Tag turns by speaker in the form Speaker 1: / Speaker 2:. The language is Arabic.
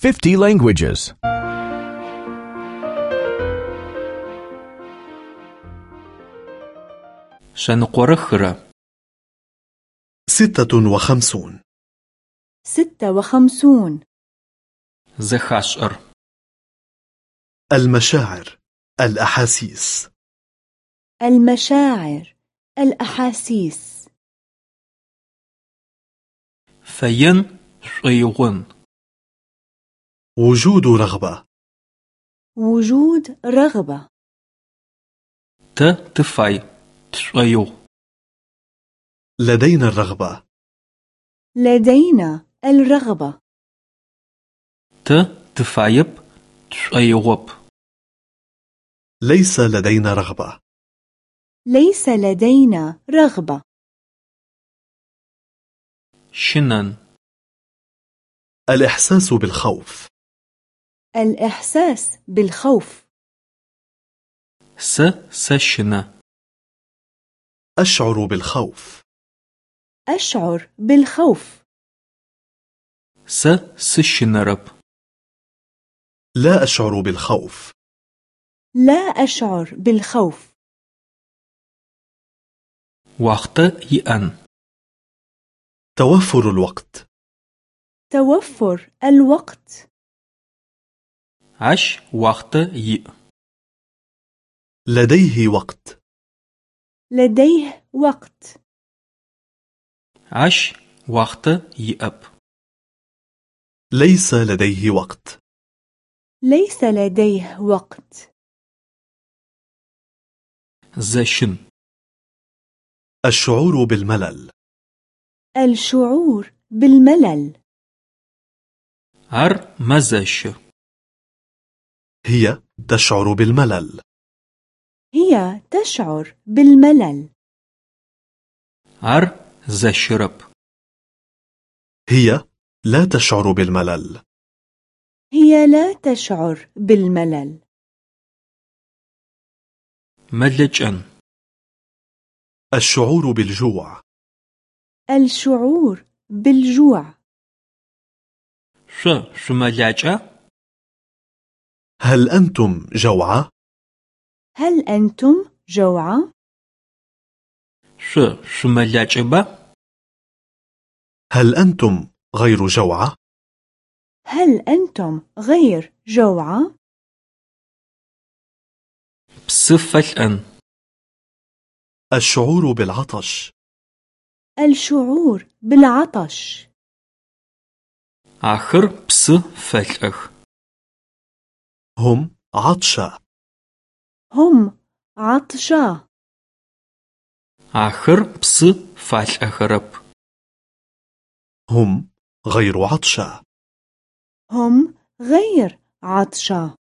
Speaker 1: 50 languages.
Speaker 2: 56 56
Speaker 3: زخاشر
Speaker 4: المشاعر الأحاسيس.
Speaker 2: المشاعر الأحاسيس.
Speaker 3: فين شيغون
Speaker 4: وجود رغبة.
Speaker 2: وجود رغبة.
Speaker 3: ت تفاي تشيو
Speaker 4: لدينا الرغبة.
Speaker 2: لدينا الرغبة.
Speaker 3: ت تفايب تشيغوب
Speaker 4: ليس لدينا رغبة.
Speaker 2: ليس لدينا رغبة.
Speaker 3: شنن.
Speaker 4: الإحساس بالخوف.
Speaker 2: الإحساس بالخوف.
Speaker 3: س سشنا.
Speaker 4: أشعر بالخوف.
Speaker 2: أشعر بالخوف.
Speaker 3: س سشنرب
Speaker 4: لا أشعر بالخوف.
Speaker 2: لا أشعر بالخوف.
Speaker 3: وقت يأن.
Speaker 4: توفر الوقت.
Speaker 2: توفر الوقت.
Speaker 3: عش وقت ي.
Speaker 4: لديه وقت.
Speaker 2: لديه وقت.
Speaker 3: عش وقت يأب
Speaker 4: ليس لديه وقت.
Speaker 2: ليس لديه وقت.
Speaker 3: زشن
Speaker 4: الشعور بالملل.
Speaker 2: الشعور بالملل.
Speaker 3: ار مزش
Speaker 4: هي تشعر بالملل.
Speaker 2: هي تشعر بالملل.
Speaker 3: ار زشرب
Speaker 4: هي لا تشعر بالملل.
Speaker 2: هي لا تشعر بالملل.
Speaker 3: ملجن
Speaker 4: الشعور بالجوع.
Speaker 2: الشعور بالجوع.
Speaker 3: ش شملاجة
Speaker 4: هل أنتم جوعى؟
Speaker 2: هل أنتم جوعى؟
Speaker 3: ش شملاجة با
Speaker 4: هل أنتم غير جوعى؟
Speaker 2: هل أنتم غير جوعى؟
Speaker 3: بصفل ان
Speaker 4: الشعور بالعطش
Speaker 2: الشعور بالعطش
Speaker 3: آخر بس فلأخ
Speaker 4: هم عطشى
Speaker 2: هم
Speaker 3: آخر بس فلأخ رب
Speaker 4: هم غير عطشى
Speaker 2: هم غير عطشا